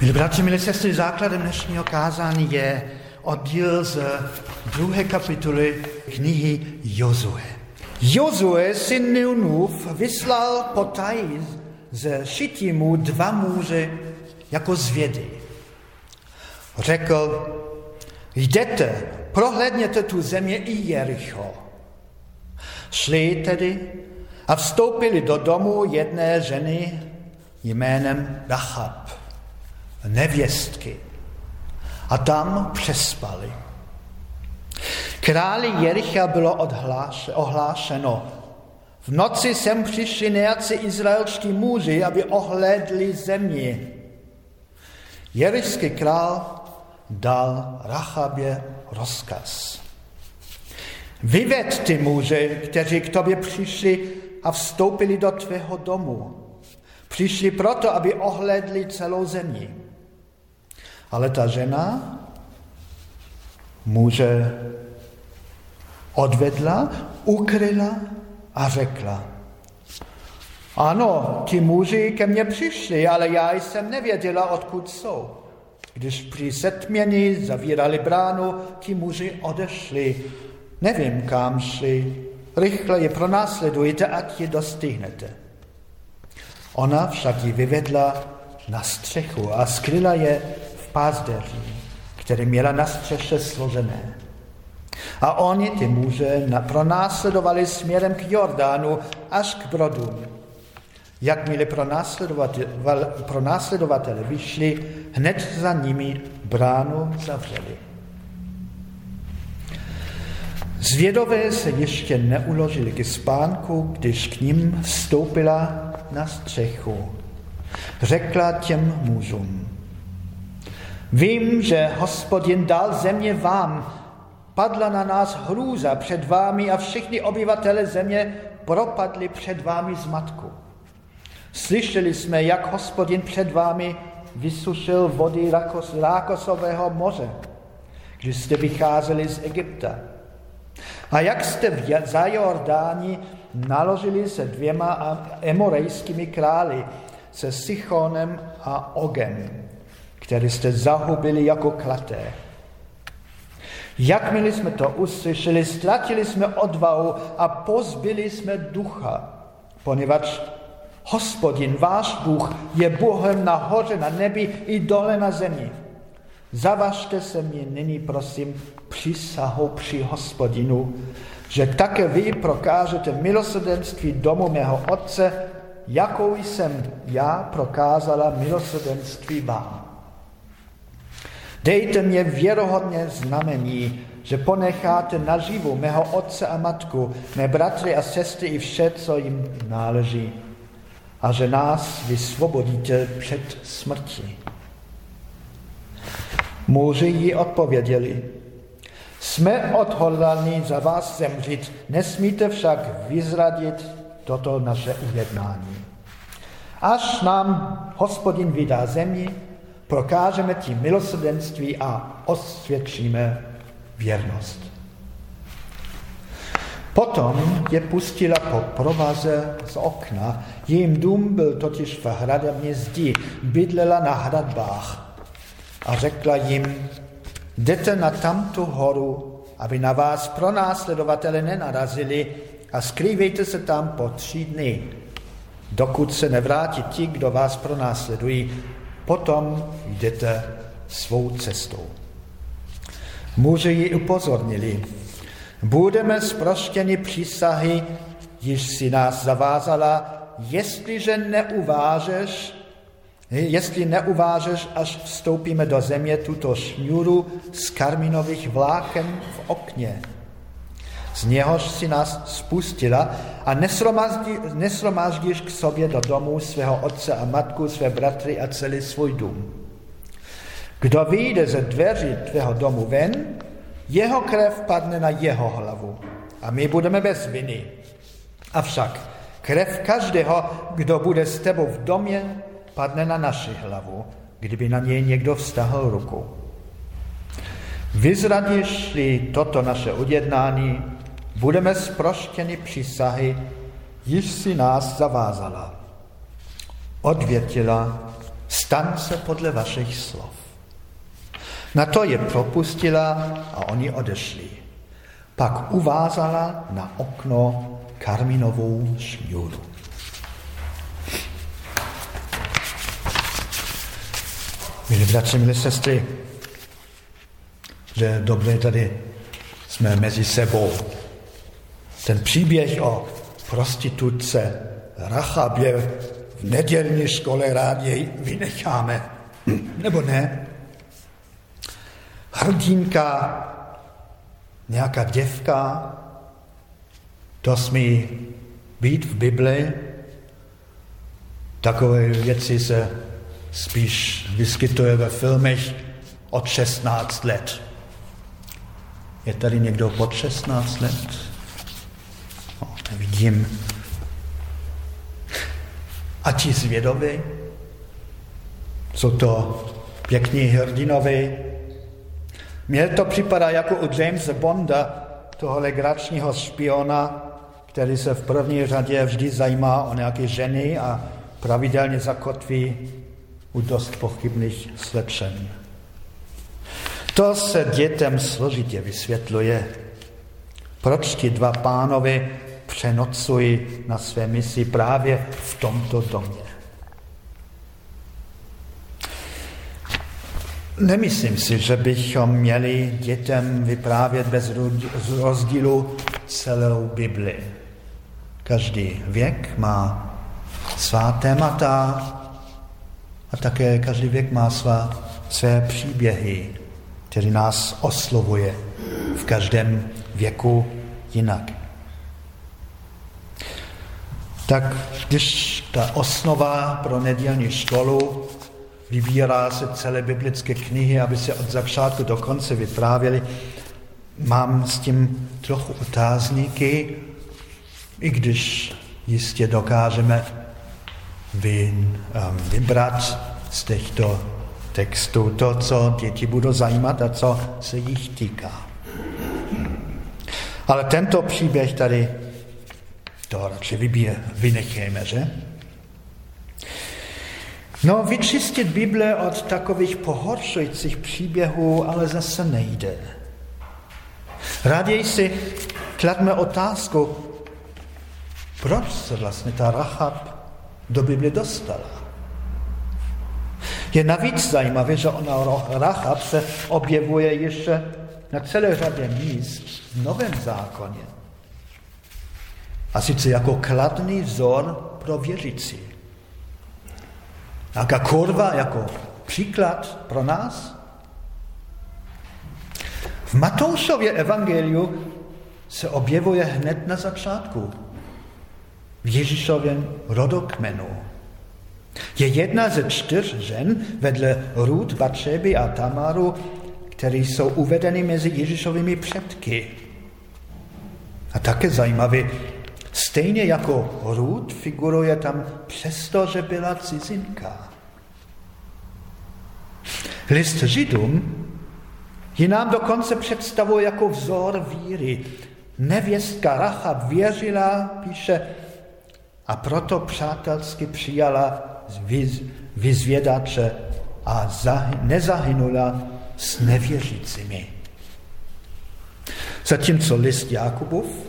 Milí bratři, milí sestry, základem dnešního kázání je oddíl z druhé kapitoly knihy Jozue. Jozue, syn Nunův, vyslal potají ze Šitimu dva muže jako zvědy. Řekl, jděte, prohlédněte tu země i Jericho. Šli tedy a vstoupili do domu jedné ženy jménem Rachab nevěstky. A tam přespali. Králi Jericha bylo ohlášeno. V noci sem přišli nějací izraelští muži, aby ohlédli země. Jerichský král dal Rachabě rozkaz. Vyved ty muže, kteří k tobě přišli a vstoupili do tvého domu. Přišli proto, aby ohlédli celou zemi. Ale ta žena muže odvedla, ukryla a řekla, ano, ti muži ke mně přišli, ale já jsem nevěděla, odkud jsou. Když při setmění zavírali bránu, ti muži odešli. Nevím, kam šli. Rychle je pronásledujte, ať je dostihnete. Ona však ji vyvedla na střechu a skryla je pázdeří, které měla na střeše složené. A oni, ty muže, pronásledovali směrem k Jordánu až k brodům. Jakmile pronásledovatele vyšli, hned za nimi bránu zavřeli. Zvědové se ještě neuložili k spánku, když k ním vstoupila na střechu. Řekla těm mužům, Vím, že hospodin dal země vám, padla na nás hrůza před vámi a všichni obyvatele země propadli před vámi z matku. Slyšeli jsme, jak hospodin před vámi vysušil vody Rákosového moře, když jste vycházeli z Egypta. A jak jste v za Jordáni naložili se dvěma emorejskými králi, se Sichonem a Ogem který jste zahubili jako klaté. Jakmile jsme to uslyšeli, ztratili jsme odvahu a pozbyli jsme ducha, poněvadž hospodin, váš Bůh, je Bohem nahoře na nebi i dole na zemi. Zavažte se mě nyní, prosím, přísahou při hospodinu, že také vy prokážete milosrdenství domu mého otce, jakou jsem já prokázala milosrdenství vám. Dejte mě věrohodně znamení, že ponecháte naživu mého otce a matku, mé bratry a sestry i vše, co jim náleží, a že nás vysvobodíte před smrtí. Muži jí odpověděli, jsme odhodlaní za vás zemřít, nesmíte však vyzradit toto naše ujednání. Až nám hospodin vydá zemi, prokážeme tím milosrdenství a osvědčíme věrnost. Potom je pustila po provaze z okna. Jejím dům byl totiž v hradební zdi, bydlela na hradbách. A řekla jim, jdete na tamtu horu, aby na vás pronásledovatele nenarazili a skrývejte se tam po tři dny, dokud se nevrátí ti, kdo vás pronásledují, potom jdete svou cestou. Muži ji upozornili, budeme zproštěni přísahy, již si nás zavázala, jestliže neuvážeš, jestli neuvážeš, až vstoupíme do země tuto šňůru z karminových vláken v okně. Z něhož si nás spustila a nesromáždíš k sobě do domu svého otce a matku, své bratry a celý svůj dům. Kdo vyjde ze dveří tvého domu ven, jeho krev padne na jeho hlavu a my budeme bez viny. Avšak krev každého, kdo bude s tebou v domě, padne na naši hlavu, kdyby na něj někdo vztahl ruku. Vyzradíš-li toto naše ujednání, budeme zproštěni přísahy, již si nás zavázala. Odvětila, stan se podle vašich slov. Na to je propustila a oni odešli. Pak uvázala na okno karminovou šňůru. Milí bratři, milí sestry, že dobré tady jsme mezi sebou. Ten příběh o prostituce Rachabě v nedělní škole rádi vynecháme. Nebo ne? Hrdinka, nějaká děvka, to smí být v Bibli. Takové věci se spíš vyskytuje ve filmech od 16 let. Je tady někdo pod 16 let? Nevidím. A ti zvědovi, jsou to pěkní hrdinovi. Mně to připadá jako u Jamesa Bonda, toho legračního špiona, který se v první řadě vždy zajímá o nějaké ženy a pravidelně zakotví u dost pochybných slečen. To se dětem složitě vysvětluje. Proč ti dva pánovi přenocují na své misi právě v tomto domě? Nemyslím si, že bychom měli dětem vyprávět bez rozdílu celou Bibli. Každý věk má svá témata a také každý věk má svá, své příběhy, který nás oslovuje v každém věku jinak. Tak když ta osnova pro nedělní školu vybírá se celé biblické knihy, aby se od začátku do konce vyprávěly, mám s tím trochu otázníky, i když jistě dokážeme um, vybrat z těchto textů to, co děti budou zajímat a co se jich týká. Ale tento příběh tady to radši vybíje, vynechejme, že? No, vyčistit Bible od takových pohoršujících příběhů ale zase nejde. Raději si kladme otázku, proč se vlastně ta Rachab do Bible dostala. Je navíc zajímavé, že ona Rachab se objevuje ještě na celé řadě míst v Novém zákoně. A sice jako kladný vzor pro věřící. Jaká kurva jako příklad pro nás? V Matoušově evangeliu se objevuje hned na začátku v Ježíšovém rodokmenu. Je jedna ze čtyř žen vedle Růd, Batšeby a Tamaru, které jsou uvedeny mezi Ježíšovými předky. A také zajímavé, stejně jako Růd figuruje tam přesto, že byla cizinka. List Židům ji nám dokonce představuje jako vzor víry. Nevěstka Rachab věřila, píše, a proto přátelsky přijala vyzvědače a nezahynula s nevěřícími. Zatímco list Jakubův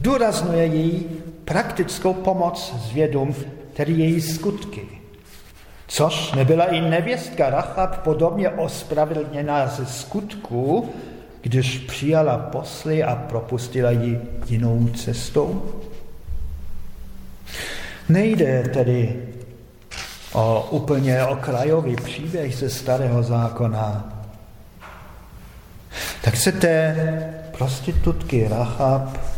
důraznuje její praktickou pomoc zvědům, tedy její skutky. Což nebyla i nevěstka Rachab podobně ospravedlněná ze skutku, když přijala posly a propustila ji jinou cestou? Nejde tedy o úplně okrajový příběh ze starého zákona. Tak se té prostitutky Rachab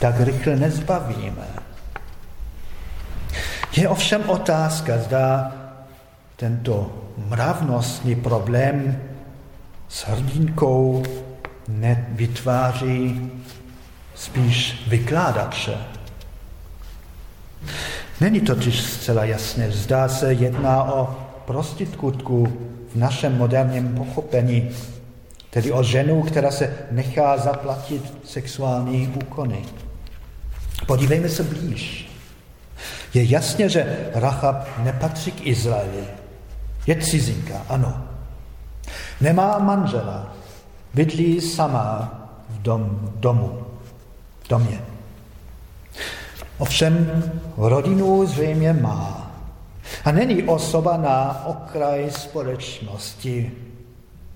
tak rychle nezbavíme. Je ovšem otázka, zda tento mravnostní problém s hrdinkou nevytváří spíš vykládače. Není totiž zcela jasné, zdá se jedná o prostitutku v našem moderním pochopení, tedy o ženu, která se nechá zaplatit sexuální úkony. Podívejme se blíž. Je jasně, že Rachab nepatří k Izraeli. Je cizinka, ano. Nemá manžela, bydlí sama v dom, domu, v domě. Ovšem rodinu zřejmě má. A není osoba na okraji společnosti.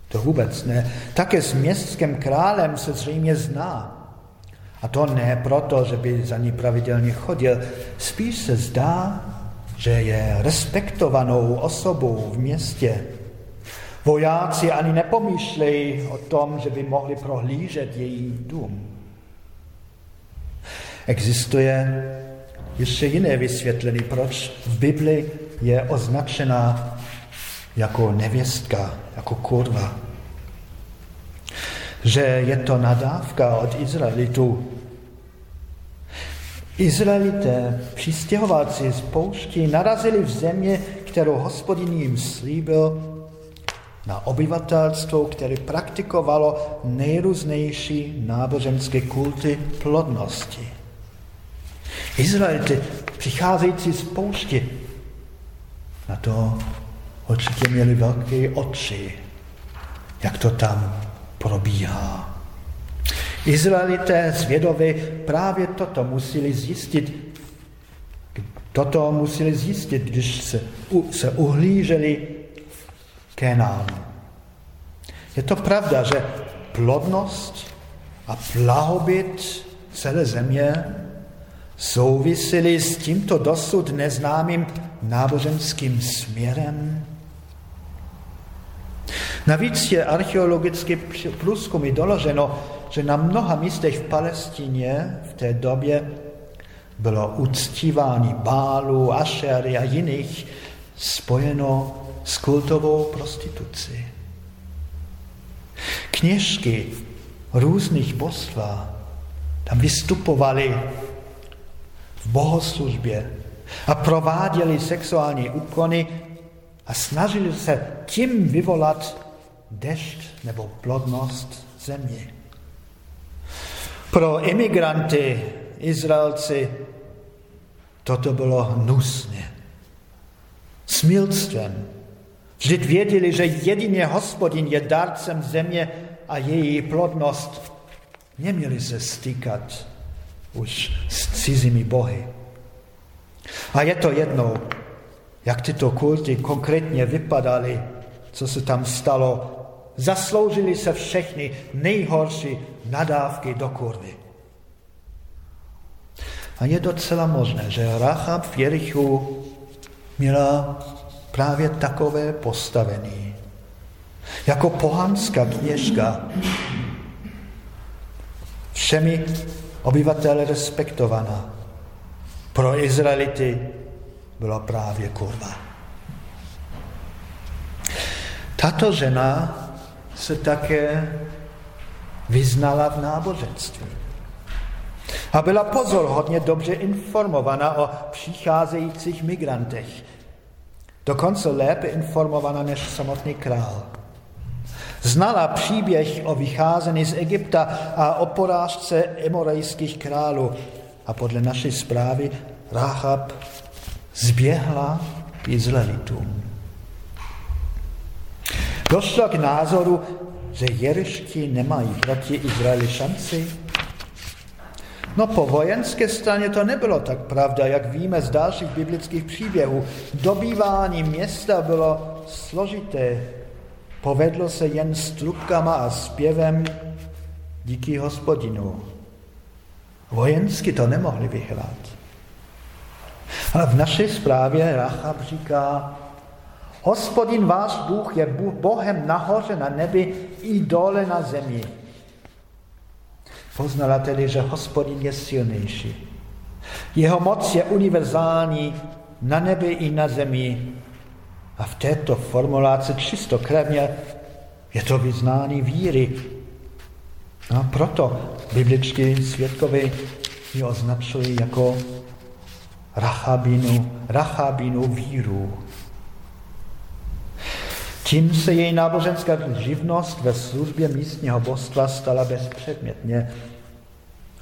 To vůbec ne. Také s městským králem se zřejmě zná. A to ne proto, že by za ní pravidelně chodil. Spíš se zdá, že je respektovanou osobou v městě. Vojáci ani nepomýšlejí o tom, že by mohli prohlížet její dům. Existuje ještě jiné vysvětlení, proč v Bibli je označena jako nevěstka, jako kurva. Že je to nadávka od Izraelitů. Izraelité, přistěhovalci z poušti, narazili v země, kterou hospodin jim slíbil, na obyvatelstvo, které praktikovalo nejrůznější náboženské kulty plodnosti. Izraelci přicházející z poušti na to určitě měli velké oči, jak to tam probíhá. Izraelité zvědovi právě toto museli zjistit, toto museli zjistit, když se, se uhlíželi v Kenánu. Je to pravda, že plodnost a blahobyt celé země souvisely s tímto dosud neznámým náboženským směrem? Navíc je archeologicky průzkumy doloženo, že na mnoha místech v Palestině v té době bylo uctívání bálu, ašery a jiných spojeno s kultovou prostitucí. Kněžky různých božstva tam vystupovaly v bohoslužbě a prováděli sexuální úkony a snažili se tím vyvolat dešť nebo plodnost země. Pro imigranty, Izraelci, toto bylo hnusné. Smilstvem. Vždyť věděli, že jedině hospodin je dárcem země a její plodnost. Neměli se stýkat už s cizími bohy. A je to jedno, jak tyto kulty konkrétně vypadaly, co se tam stalo. Zasloužili se všechny nejhorší nadávky do kurvy. A je docela možné, že Rachab v Jerichu měla právě takové postavení. Jako pohanská kněžka. Všemi obyvatele respektovaná. Pro Izraelity byla právě kurva. Tato žena se také vyznala v náboženství. A byla pozorhodně dobře informovaná o přicházejících migrantech. Dokonce lépe informovaná než samotný král. Znala příběh o vycházení z Egypta a o porážce emorejských králů. A podle naší zprávy Rahab zběhla Izraelitům. Došlo k názoru, že Jerišti nemají proti Izraeli šanci. No po vojenské straně to nebylo tak pravda, jak víme z dalších biblických příběhů. Dobývání města bylo složité, Povedlo se jen s trubkama a zpěvem díky hospodinu. Vojensky to nemohli vyhrát. Ale v naší zprávě Rachab říká, hospodin váš Bůh je Bohem nahoře na nebi i dole na zemi. Poznala tedy, že hospodin je silnější. Jeho moc je univerzální na nebi i na zemi a v této formulaci čistokrevně je to vyznání víry. A proto bibličtí svědkové ji označují jako rachabinu, rachabinu víru. Tím se její náboženská živnost ve službě místního božstva stala bezpředmětně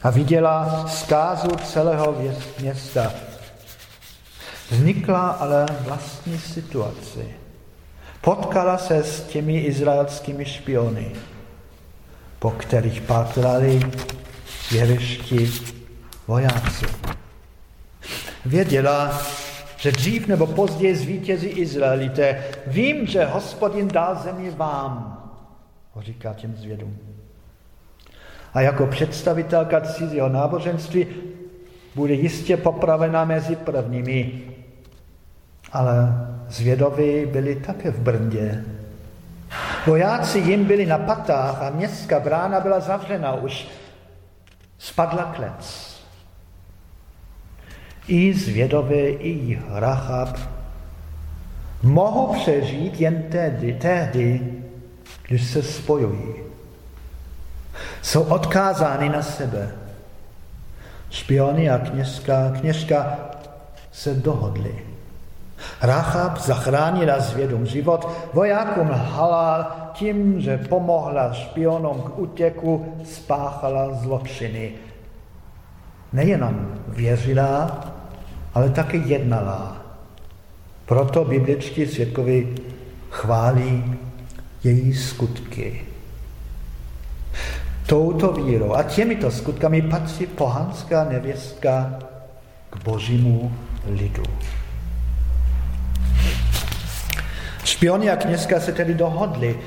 a viděla zkázu celého města. Vznikla ale vlastní situaci. Potkala se s těmi izraelskými špiony, po kterých pátrali věřští vojáci. Věděla, že dřív nebo později zvítězí Izraelité. Vím, že hospodin dal zemi vám, říká těm zvědům. A jako představitelka cizího náboženství bude jistě popravena mezi prvními. Ale zvědoví byli také v Brndě. Vojáci jim byli na patách a městská brána byla zavřena už. Spadla klec. I zvědové, i Rachab mohou přežít jen tehdy, tehdy, když se spojují. Jsou odkázány na sebe. Špiony a kněžka, kněžka se dohodli. Rachab zachránila zvědom život, vojákům lhala tím, že pomohla špionům k útěku, spáchala zločiny. Nejenom věřila, ale také jednala. Proto bibličtí svědkovi chválí její skutky. Touto vírou a těmito skutkami patří pohanská nevěstka k božímu lidu. Špioni a kněžka se tedy dohodli.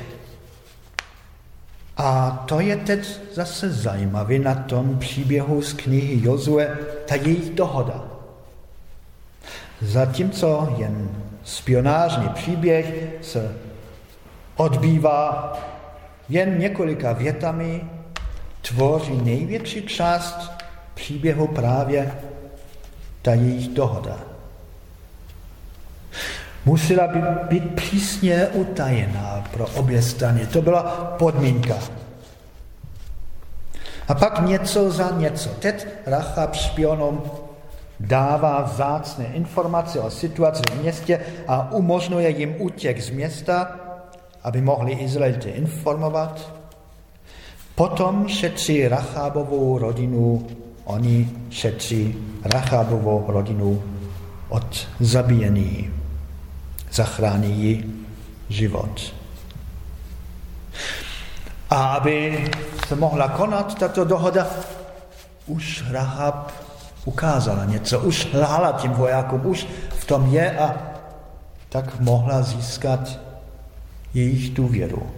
A to je teď zase zajímavé na tom příběhu z knihy Jozue, ta jejich dohoda. Zatímco jen spionážní příběh se odbývá jen několika větami, tvoří největší část příběhu právě ta jejich dohoda. Musela by být přísně utajená pro obě strany. To byla podmínka. A pak něco za něco. Teď Rachab špionům dává vzácné informace o situaci v městě a umožňuje jim útěk z města, aby mohli Izraelité informovat. Potom šetří Rachabovou rodinu, oni šetří Rachabovou rodinu od zabíjení. Zachrání jí život. A aby se mohla konat tato dohoda, už Rahab ukázala něco, už lhala tím vojákům, už v tom je a tak mohla získat jejich důvěru.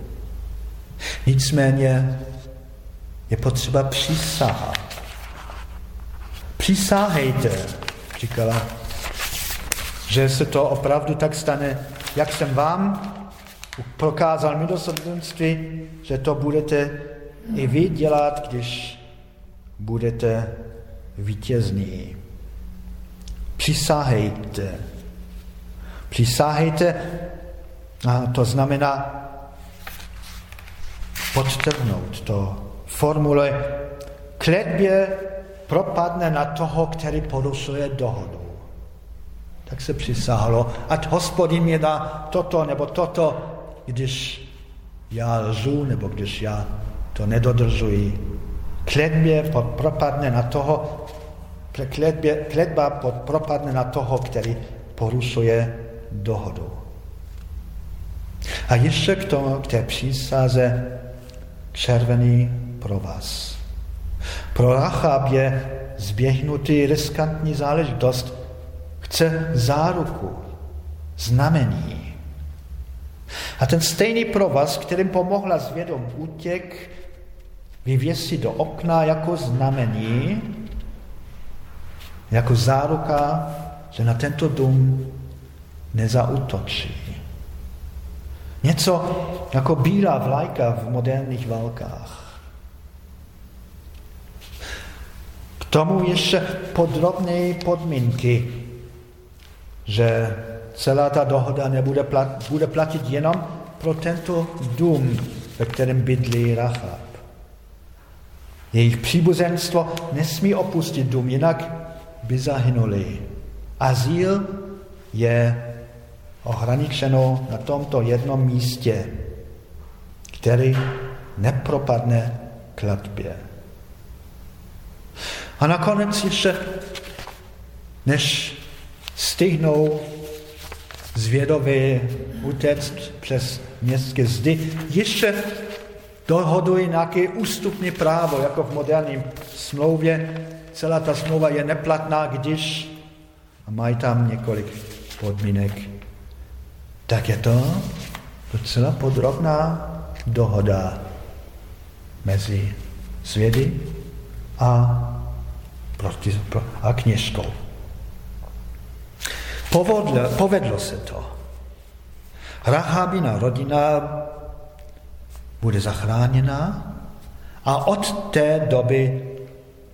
Nicméně je potřeba přísahat. Přísáhejte, říkala, že se to opravdu tak stane, jak jsem vám prokázal milosrdenství, že to budete i vy dělat, když budete vítězní. Přisáhejte. Přisáhejte, a to znamená podtrhnout to formule kletbě propadne na toho, který porušuje dohodu. Tak se přisáhlo, ať hospodin mě dá toto nebo toto, když já lžu nebo když já to nedodržuji. Kletbě propadne na toho, kletba propadne na toho, který porušuje dohodu. A ještě k, tomu, k té přísaze červený provaz. Pro Rachab je zběhnutý riskantní záležitost. Chce záruku, znamení. A ten stejný provaz, kterým pomohla zvědom útěk, vyvěsí do okna jako znamení, jako záruka, že na tento dům nezautočí. Něco jako bílá vlajka v moderních válkách. K tomu ještě podrobné podmínky, že celá ta dohoda nebude plat, bude platit jenom pro tento dům, ve kterém bydlí Rachab. Jejich příbuzenstvo nesmí opustit dům, jinak by zahynuli. Azyl je ohraničeno na tomto jednom místě, který nepropadne kladbě. A nakonec ještě, než stihnou zvědově utéct přes městské zdy. Ještě dohodují nějaké ústupní právo, jako v moderním smlouvě. Celá ta smlouva je neplatná, když a mají tam několik podmínek. Tak je to docela podrobná dohoda mezi svědy a, a kněžkou. Povedlo, povedlo se to. Rahabina rodina bude zachráněna a od té doby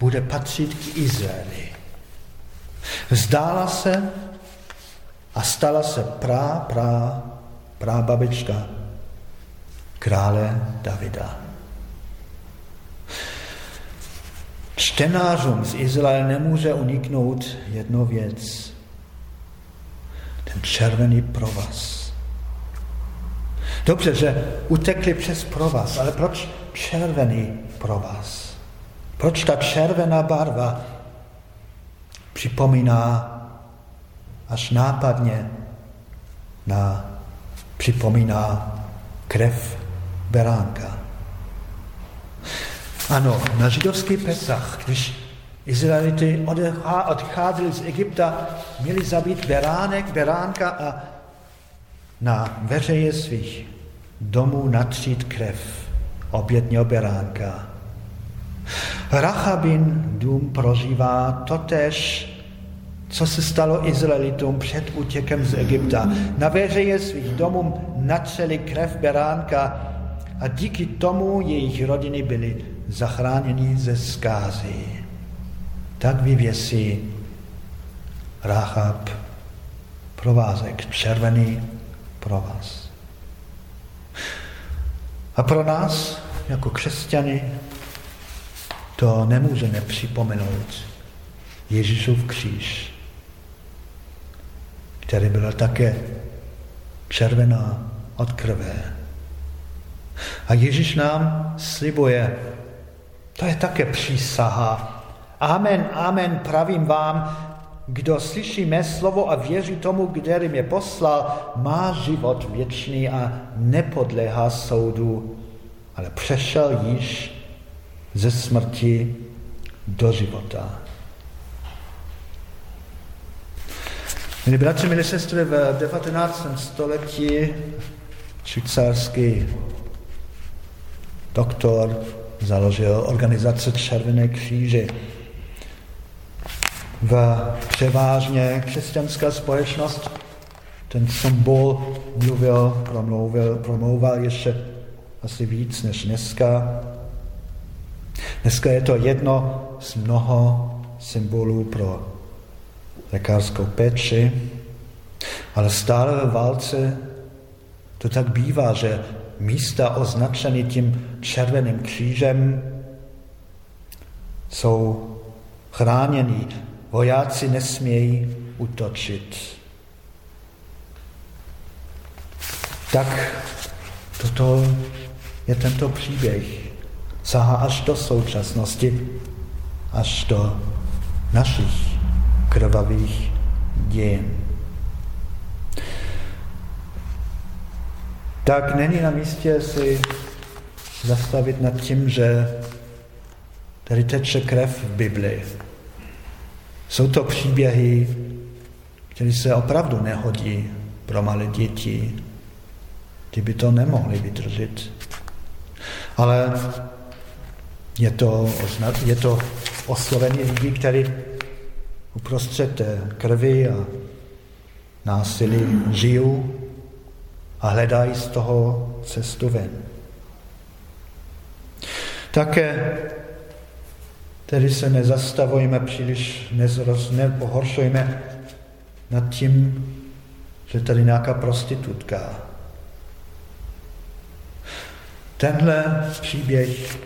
bude patřit k Izraeli. Vzdála se a stala se prá, prá, prá babička krále Davida. Čtenářům z Izraele nemůže uniknout jedno věc. Ten červený provaz. Dobře, že utekli přes provaz, ale proč červený provaz? Proč ta červená barva připomíná až nápadně na, připomíná krev beránka. Ano, na židovský Pesach, když Izraelity odcházeli z Egypta, měli zabít beránek, beránka a na veřeje svých domů natřít krev obětního beránka. Rachabin dům prožívá totež, co se stalo Izraelitům před útěkem z Egypta. Na veřeje svých domů natřeli krev beránka a díky tomu jejich rodiny byly zachráněny ze zkázy. Tak vyvěsí Rachab provázek, červený provaz. A pro nás, jako křesťany, to nemůžeme připomenout Ježíšův kříž, který byl také červená od krve. A Ježíš nám slibuje, to je také přísaha. Amen, amen, pravím vám, kdo slyší mé slovo a věří tomu, který mě poslal, má život věčný a nepodléhá soudu, ale přešel již ze smrti do života. Milí bratři, milí sestry, v 19. století švýcarský doktor založil organizaci Červené kříže. V převážně křesťanská společnost ten symbol mluvil, promluvil, promlouval ještě asi víc než dneska. Dneska je to jedno z mnoho symbolů pro lékařskou péči, ale stále ve válce to tak bývá, že místa označené tím červeným křížem jsou chráněny. Vojáci nesmějí utočit. Tak toto je tento příběh. Sahá až do současnosti, až do našich krvavých dějin. Tak není na místě si zastavit nad tím, že tady teče krev v Biblii. Jsou to příběhy, které se opravdu nehodí pro malé děti. Ty by to nemohli vydržet. Ale je to, je to oslovení lidí, kteří uprostřed krvi a násilí žijou a hledají z toho cestu ven. Také tedy se nezastavujeme příliš, nezroz, nepohoršujeme nad tím, že tady nějaká prostitutka. Tenhle příběh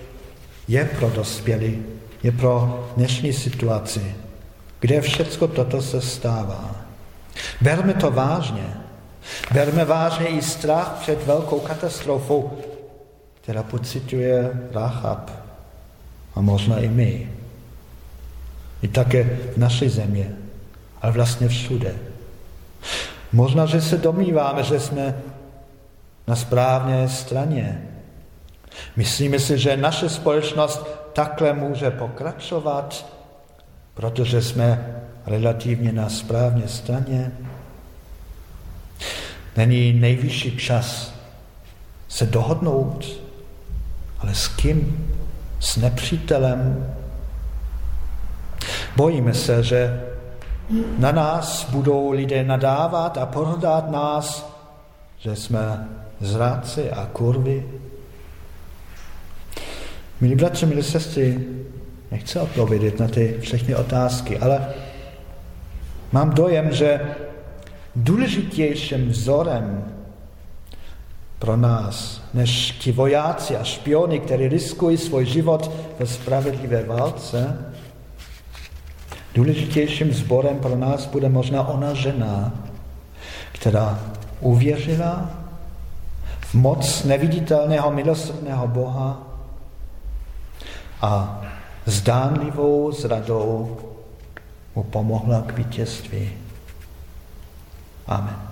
je pro dospělí, je pro dnešní situaci kde všecko toto se stává. Berme to vážně. Berme vážně i strach před velkou katastrofou, která pocituje Rachab a možná i my. I také v naší země, ale vlastně všude. Možná, že se domníváme, že jsme na správné straně. Myslíme si, že naše společnost takhle může pokračovat, protože jsme relativně na správné straně. Není nejvyšší čas se dohodnout, ale s kým? S nepřítelem. Bojíme se, že na nás budou lidé nadávat a pohrdat nás, že jsme zrádci a kurvy. Milí bratři, milí sestry, nechci odpovědět na ty všechny otázky, ale mám dojem, že důležitějším vzorem pro nás, než ti vojáci a špiony, kteří riskují svůj život ve spravedlivé válce, důležitějším zborem pro nás bude možná ona žena, která uvěřila v moc neviditelného milosrdného Boha a zdánlivou zradou mu pomohla k vítězství. Amen.